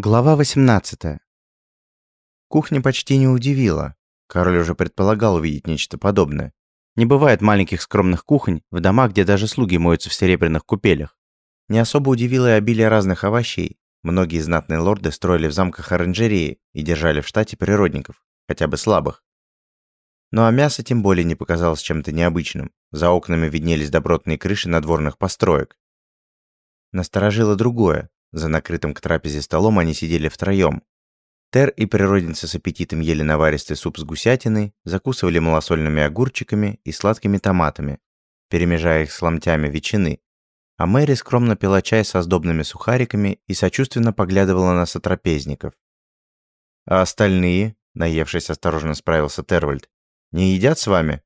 Глава 18. Кухня почти не удивила. Король уже предполагал увидеть нечто подобное. Не бывает маленьких скромных кухонь в домах, где даже слуги моются в серебряных купелях. Не особо удивило и обилие разных овощей. Многие знатные лорды строили в замках оранжереи и держали в штате природников, хотя бы слабых. Ну а мясо тем более не показалось чем-то необычным. За окнами виднелись добротные крыши надворных построек. Насторожило другое. За накрытым к трапезе столом они сидели втроем. Тер и природница с аппетитом ели наваристый суп с гусятиной, закусывали малосольными огурчиками и сладкими томатами, перемежая их с ломтями ветчины. А Мэри скромно пила чай со сдобными сухариками и сочувственно поглядывала на сотрапезников. «А остальные?» – наевшись, осторожно справился Тервальд. «Не едят с вами?»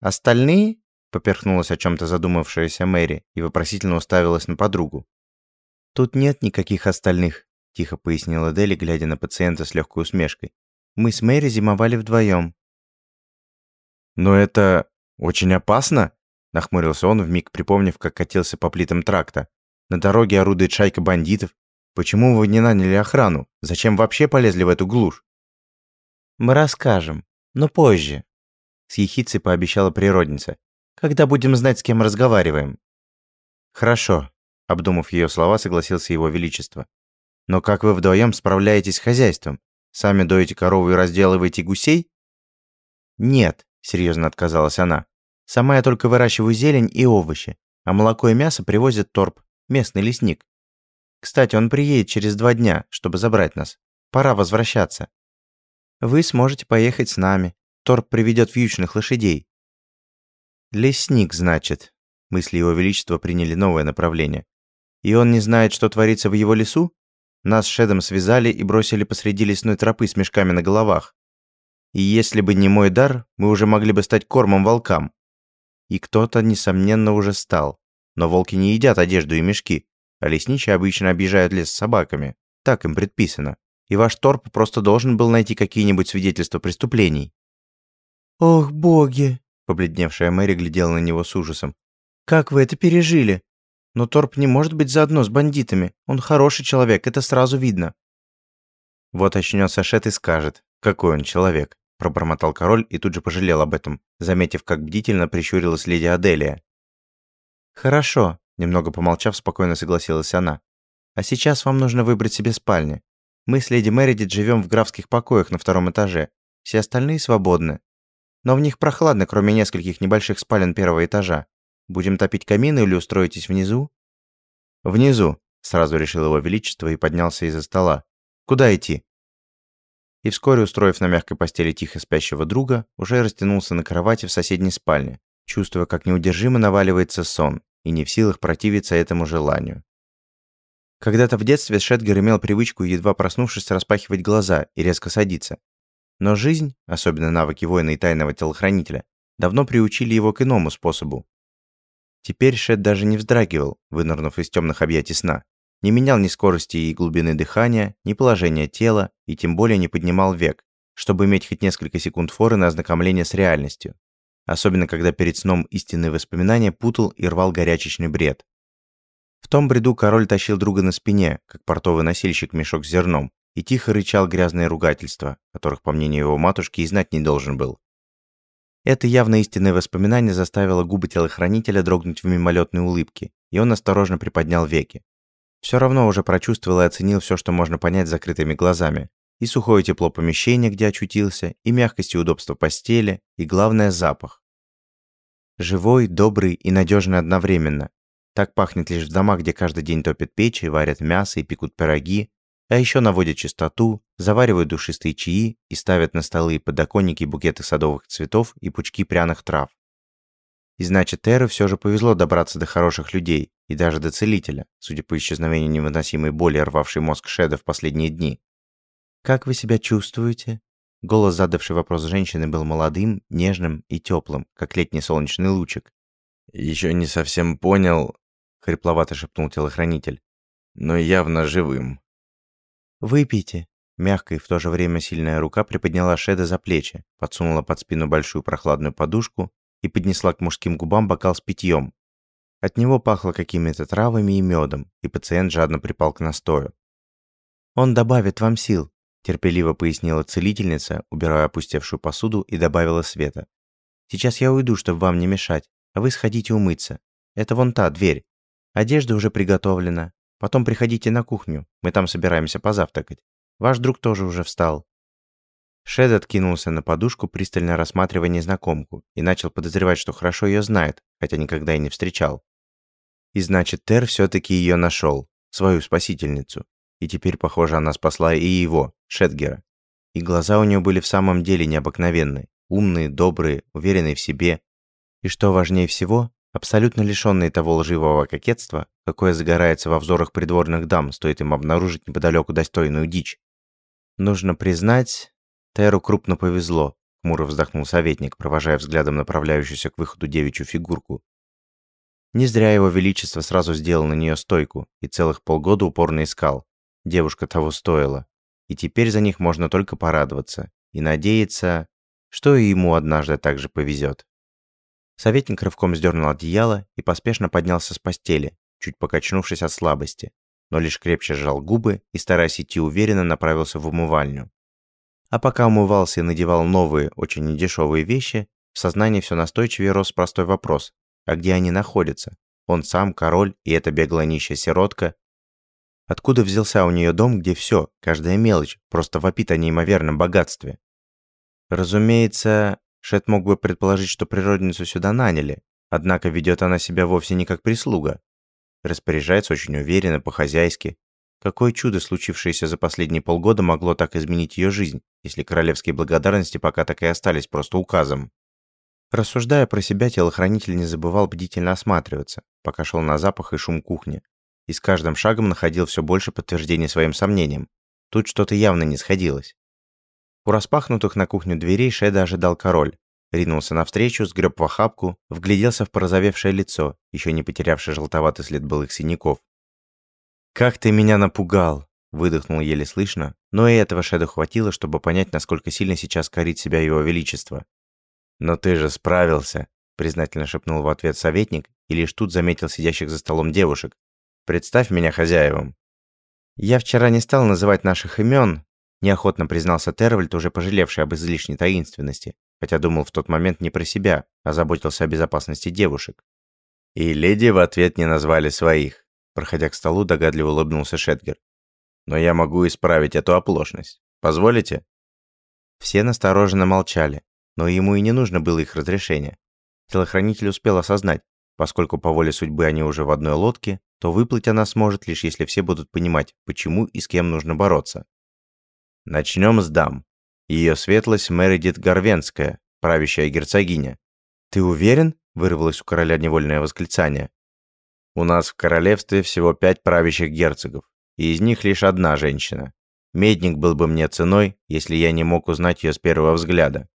«Остальные?» – поперхнулась о чем-то задумавшаяся Мэри и вопросительно уставилась на подругу. «Тут нет никаких остальных», – тихо пояснила Дели, глядя на пациента с легкой усмешкой. «Мы с Мэри зимовали вдвоем». «Но это очень опасно», – нахмурился он, вмиг припомнив, как катился по плитам тракта. «На дороге орудует шайка бандитов. Почему вы не наняли охрану? Зачем вообще полезли в эту глушь?» «Мы расскажем, но позже», – с ехицей пообещала природница. «Когда будем знать, с кем разговариваем». «Хорошо», Обдумав ее слова, согласился его величество. «Но как вы вдвоем справляетесь с хозяйством? Сами доите корову и разделываете гусей?» «Нет», — серьезно отказалась она. «Сама я только выращиваю зелень и овощи, а молоко и мясо привозит торп, местный лесник. Кстати, он приедет через два дня, чтобы забрать нас. Пора возвращаться. Вы сможете поехать с нами. Торп приведет вьючных лошадей». «Лесник, значит». Мысли его величества приняли новое направление. И он не знает, что творится в его лесу? Нас с Шедом связали и бросили посреди лесной тропы с мешками на головах. И если бы не мой дар, мы уже могли бы стать кормом волкам. И кто-то, несомненно, уже стал. Но волки не едят одежду и мешки, а лесничие обычно объезжают лес с собаками. Так им предписано. И ваш торп просто должен был найти какие-нибудь свидетельства преступлений. «Ох, боги!» – побледневшая Мэри глядела на него с ужасом. «Как вы это пережили? Но Торп не может быть заодно с бандитами. Он хороший человек, это сразу видно». «Вот очнется Шет и скажет, какой он человек», – пробормотал король и тут же пожалел об этом, заметив, как бдительно прищурилась леди Аделия. «Хорошо», – немного помолчав, спокойно согласилась она. «А сейчас вам нужно выбрать себе спальни. Мы с леди Мередит живем в графских покоях на втором этаже. Все остальные свободны. Но в них прохладно, кроме нескольких небольших спален первого этажа. Будем топить камин или устроитесь внизу?» «Внизу», — сразу решил его величество и поднялся из-за стола. «Куда идти?» И вскоре, устроив на мягкой постели тихо спящего друга, уже растянулся на кровати в соседней спальне, чувствуя, как неудержимо наваливается сон, и не в силах противиться этому желанию. Когда-то в детстве Шетгер имел привычку, едва проснувшись, распахивать глаза и резко садиться. Но жизнь, особенно навыки воина и тайного телохранителя, давно приучили его к иному способу Теперь Шет даже не вздрагивал, вынырнув из темных объятий сна. Не менял ни скорости и глубины дыхания, ни положения тела, и тем более не поднимал век, чтобы иметь хоть несколько секунд форы на ознакомление с реальностью. Особенно, когда перед сном истинные воспоминания путал и рвал горячечный бред. В том бреду король тащил друга на спине, как портовый носильщик мешок с зерном, и тихо рычал грязные ругательства, которых, по мнению его матушки, и знать не должен был. Это явно истинное воспоминание заставило губы телохранителя дрогнуть в мимолетной улыбке, и он осторожно приподнял веки. Все равно уже прочувствовал и оценил все, что можно понять закрытыми глазами. И сухое тепло помещения, где очутился, и мягкость и удобство постели, и, главное, запах. Живой, добрый и надежный одновременно. Так пахнет лишь в домах, где каждый день топят печи, варят мясо и пекут пироги, а еще наводят чистоту, заваривают душистые чаи и ставят на столы и подоконники букеты садовых цветов и пучки пряных трав. И значит, Терры все же повезло добраться до хороших людей и даже до целителя, судя по исчезновению невыносимой боли, рвавшей мозг Шеда в последние дни. «Как вы себя чувствуете?» Голос, задавший вопрос женщины, был молодым, нежным и теплым, как летний солнечный лучик. «Еще не совсем понял», — хрипловато шепнул телохранитель, «но явно живым». «Выпейте». Мягкая и в то же время сильная рука приподняла Шеда за плечи, подсунула под спину большую прохладную подушку и поднесла к мужским губам бокал с питьем. От него пахло какими-то травами и медом, и пациент жадно припал к настою. Он добавит вам сил, терпеливо пояснила целительница, убирая опустевшую посуду и добавила света. Сейчас я уйду, чтобы вам не мешать, а вы сходите умыться. Это вон та дверь. Одежда уже приготовлена. Потом приходите на кухню, мы там собираемся позавтракать. Ваш друг тоже уже встал». Шед откинулся на подушку, пристально рассматривая незнакомку, и начал подозревать, что хорошо ее знает, хотя никогда и не встречал. И значит, Тер все-таки ее нашел, свою спасительницу. И теперь, похоже, она спасла и его, Шедгера. И глаза у нее были в самом деле необыкновенные, умные, добрые, уверенные в себе. И что важнее всего, абсолютно лишенные того лживого кокетства, какое загорается во взорах придворных дам, стоит им обнаружить неподалеку достойную дичь. Нужно признать, Теру крупно повезло, хмуро вздохнул советник, провожая взглядом направляющуюся к выходу девичью фигурку. Не зря его величество сразу сделал на нее стойку и целых полгода упорно искал. Девушка того стоила. И теперь за них можно только порадоваться и надеяться, что и ему однажды также повезет. Советник рывком сдернул одеяло и поспешно поднялся с постели, чуть покачнувшись от слабости, но лишь крепче сжал губы и, стараясь идти уверенно, направился в умывальню. А пока умывался и надевал новые, очень недешевые вещи, в сознании все настойчивее рос простой вопрос, а где они находятся? Он сам, король и эта беглая нищая сиротка. Откуда взялся у нее дом, где все, каждая мелочь, просто вопит о неимоверном богатстве? Разумеется, Шет мог бы предположить, что природницу сюда наняли, однако ведет она себя вовсе не как прислуга. Распоряжается очень уверенно, по-хозяйски. Какое чудо, случившееся за последние полгода, могло так изменить ее жизнь, если королевские благодарности пока так и остались просто указом? Рассуждая про себя, телохранитель не забывал бдительно осматриваться, пока шел на запах и шум кухни. И с каждым шагом находил все больше подтверждений своим сомнениям. Тут что-то явно не сходилось. У распахнутых на кухню дверей Шеда ожидал король. Ринулся навстречу, сгреб в охапку, вгляделся в порозовевшее лицо, еще не потерявшее желтоватый след былых синяков. «Как ты меня напугал!» – выдохнул еле слышно, но и этого Шеда хватило, чтобы понять, насколько сильно сейчас корит себя его величество. «Но ты же справился!» – признательно шепнул в ответ советник, и лишь тут заметил сидящих за столом девушек. «Представь меня хозяевам!» «Я вчера не стал называть наших имен, Неохотно признался Тервальд, уже пожалевший об излишней таинственности, хотя думал в тот момент не про себя, а заботился о безопасности девушек. И леди в ответ не назвали своих. Проходя к столу, догадливо улыбнулся Шетгер. «Но я могу исправить эту оплошность. Позволите?» Все настороженно молчали, но ему и не нужно было их разрешения. Телохранитель успел осознать, поскольку по воле судьбы они уже в одной лодке, то выплыть она сможет лишь если все будут понимать, почему и с кем нужно бороться. Начнем с дам. Ее светлость Мередит Горвенская, правящая герцогиня. «Ты уверен?» – вырвалось у короля невольное восклицание. «У нас в королевстве всего пять правящих герцогов, и из них лишь одна женщина. Медник был бы мне ценой, если я не мог узнать ее с первого взгляда».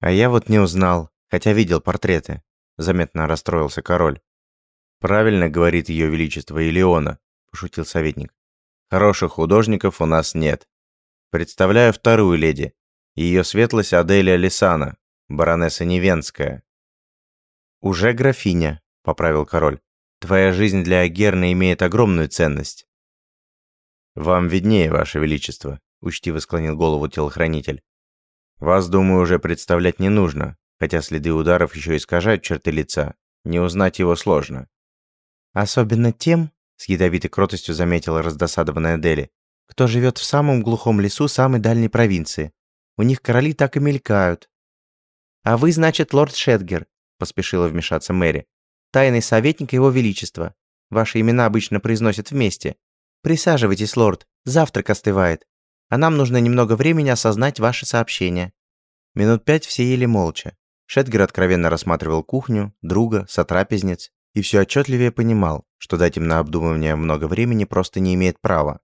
«А я вот не узнал, хотя видел портреты», – заметно расстроился король. «Правильно говорит ее величество Илеона», – пошутил советник. «Хороших художников у нас нет, Представляю вторую леди. Ее светлость Аделия Лисана, баронесса Невенская. «Уже графиня», — поправил король. «Твоя жизнь для Агерны имеет огромную ценность». «Вам виднее, ваше величество», — учтиво склонил голову телохранитель. «Вас, думаю, уже представлять не нужно, хотя следы ударов еще искажают черты лица. Не узнать его сложно». «Особенно тем», — с ядовитой кротостью заметила раздосадованная Дели, кто живет в самом глухом лесу самой дальней провинции. У них короли так и мелькают. А вы, значит, лорд Шетгер, поспешила вмешаться Мэри. Тайный советник его величества. Ваши имена обычно произносят вместе. Присаживайтесь, лорд, завтрак остывает. А нам нужно немного времени осознать ваше сообщение. Минут пять все ели молча. Шетгер откровенно рассматривал кухню, друга, сотрапезниц и все отчетливее понимал, что дать им на обдумывание много времени просто не имеет права.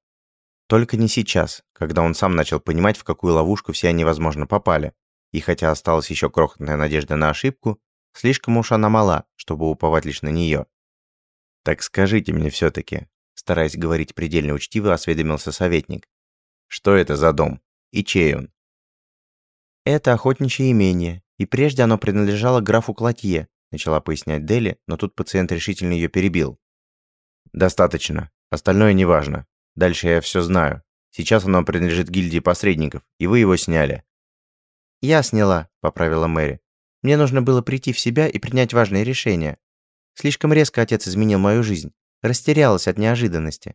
Только не сейчас, когда он сам начал понимать, в какую ловушку все они, возможно, попали. И хотя осталась еще крохотная надежда на ошибку, слишком уж она мала, чтобы уповать лишь на нее. «Так скажите мне все-таки», стараясь говорить предельно учтиво, осведомился советник. «Что это за дом? И чей он?» «Это охотничье имение, и прежде оно принадлежало графу Клотье», начала пояснять Дели, но тут пациент решительно ее перебил. «Достаточно. Остальное неважно. Дальше я все знаю. Сейчас оно принадлежит гильдии посредников, и вы его сняли». «Я сняла», — поправила Мэри. «Мне нужно было прийти в себя и принять важное решение. Слишком резко отец изменил мою жизнь. Растерялась от неожиданности».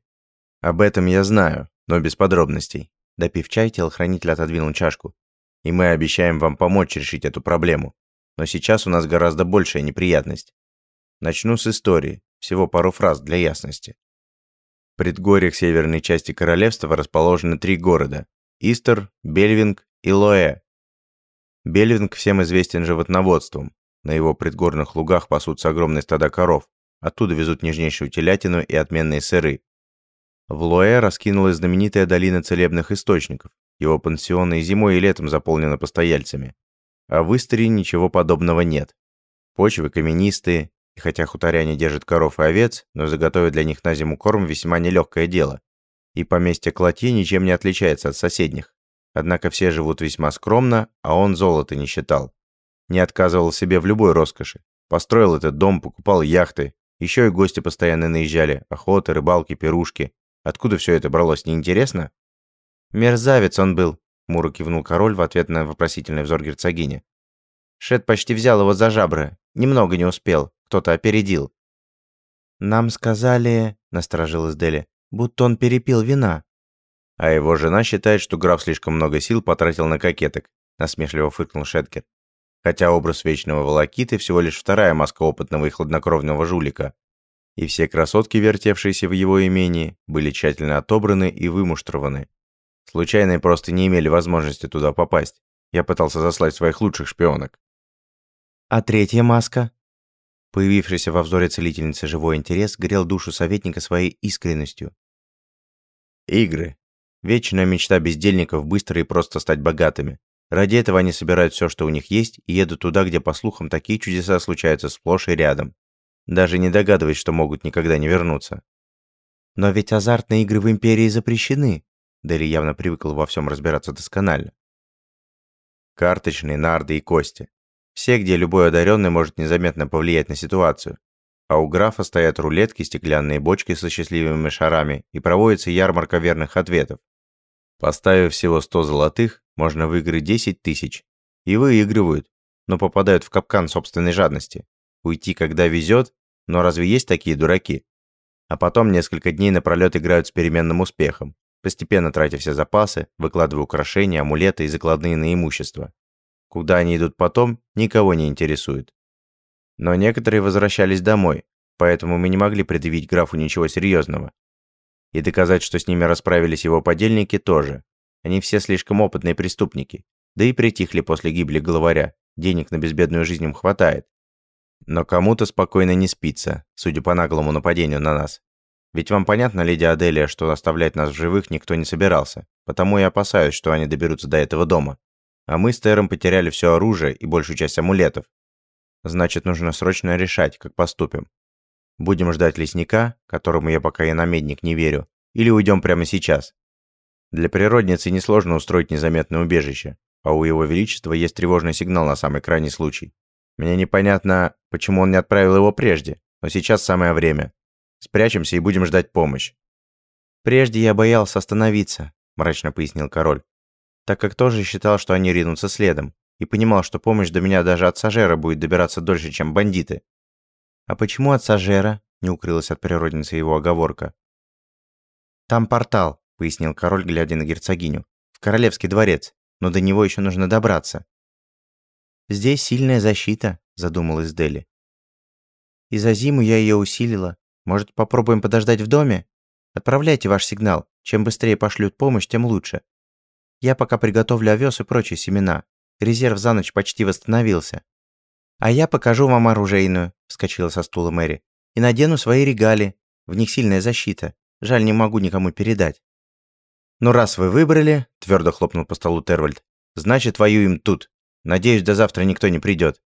«Об этом я знаю, но без подробностей». Допив чай, телохранитель отодвинул чашку. «И мы обещаем вам помочь решить эту проблему. Но сейчас у нас гораздо большая неприятность. Начну с истории, всего пару фраз для ясности. В предгорьях северной части королевства расположены три города – Истер, Бельвинг и Лоэ. Бельвинг всем известен животноводством. На его предгорных лугах пасутся огромные стада коров. Оттуда везут нежнейшую телятину и отменные сыры. В Лоэ раскинулась знаменитая долина целебных источников. Его пансионы и зимой и летом заполнены постояльцами. А в Истере ничего подобного нет. Почвы каменистые, и хотя хуторяне держат коров и овец, но заготовить для них на зиму корм весьма нелегкое дело. И поместье Клотье ничем не отличается от соседних. Однако все живут весьма скромно, а он золото не считал. Не отказывал себе в любой роскоши. Построил этот дом, покупал яхты. Еще и гости постоянно наезжали. Охоты, рыбалки, пирушки. Откуда все это бралось, неинтересно? Мерзавец он был, Муро кивнул король в ответ на вопросительный взор герцогини. Шет почти взял его за жабры. Немного не успел. Кто-то опередил. «Нам сказали...» — насторожилась Дели. «Будто он перепил вина». «А его жена считает, что граф слишком много сил потратил на кокеток», — насмешливо фыркнул Шеткер. «Хотя образ вечного волокиты всего лишь вторая маска опытного и хладнокровного жулика. И все красотки, вертевшиеся в его имении, были тщательно отобраны и вымуштрованы. Случайные просто не имели возможности туда попасть. Я пытался заслать своих лучших шпионок». «А третья маска?» Появившийся во взоре целительницы живой интерес грел душу советника своей искренностью. Игры. Вечная мечта бездельников быстро и просто стать богатыми. Ради этого они собирают все, что у них есть, и едут туда, где, по слухам, такие чудеса случаются сплошь и рядом. Даже не догадываясь, что могут никогда не вернуться. Но ведь азартные игры в Империи запрещены. Дерри явно привыкла во всем разбираться досконально. Карточные, нарды и кости. Все, где любой одаренный может незаметно повлиять на ситуацию. А у графа стоят рулетки, стеклянные бочки со счастливыми шарами и проводится ярмарка верных ответов. Поставив всего 100 золотых, можно выиграть 10 тысяч. И выигрывают, но попадают в капкан собственной жадности. Уйти, когда везет, но разве есть такие дураки? А потом несколько дней напролет играют с переменным успехом, постепенно тратя все запасы, выкладывая украшения, амулеты и закладные на имущество. Куда они идут потом, никого не интересует. Но некоторые возвращались домой, поэтому мы не могли предъявить графу ничего серьезного. И доказать, что с ними расправились его подельники, тоже. Они все слишком опытные преступники, да и притихли после гибели главаря, денег на безбедную жизнь им хватает. Но кому-то спокойно не спится, судя по наглому нападению на нас. Ведь вам понятно, леди Аделия, что оставлять нас в живых никто не собирался, потому и опасаюсь, что они доберутся до этого дома. А мы с Тером потеряли все оружие и большую часть амулетов. Значит, нужно срочно решать, как поступим. Будем ждать лесника, которому я пока и на медник не верю, или уйдем прямо сейчас. Для природницы несложно устроить незаметное убежище, а у его величества есть тревожный сигнал на самый крайний случай. Мне непонятно, почему он не отправил его прежде, но сейчас самое время. Спрячемся и будем ждать помощь. Прежде я боялся остановиться, мрачно пояснил король так как тоже считал, что они ринутся следом, и понимал, что помощь до меня даже от Сажера будет добираться дольше, чем бандиты. «А почему от Сажера?» – не укрылась от природницы его оговорка. «Там портал», – пояснил король, глядя на герцогиню. «В королевский дворец, но до него еще нужно добраться». «Здесь сильная защита», – задумалась Дели. «И за зиму я ее усилила. Может, попробуем подождать в доме? Отправляйте ваш сигнал. Чем быстрее пошлют помощь, тем лучше. Я пока приготовлю овес и прочие семена. Резерв за ночь почти восстановился. А я покажу вам оружейную, вскочила со стула Мэри. И надену свои регали. В них сильная защита. Жаль, не могу никому передать. Ну раз вы выбрали, твердо хлопнул по столу Тервальд, значит, воюем тут. Надеюсь, до завтра никто не придет.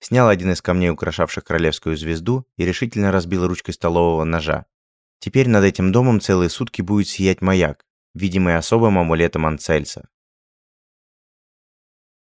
Снял один из камней, украшавших королевскую звезду, и решительно разбил ручкой столового ножа. Теперь над этим домом целые сутки будет сиять маяк видимый особым амулетом Анцельса.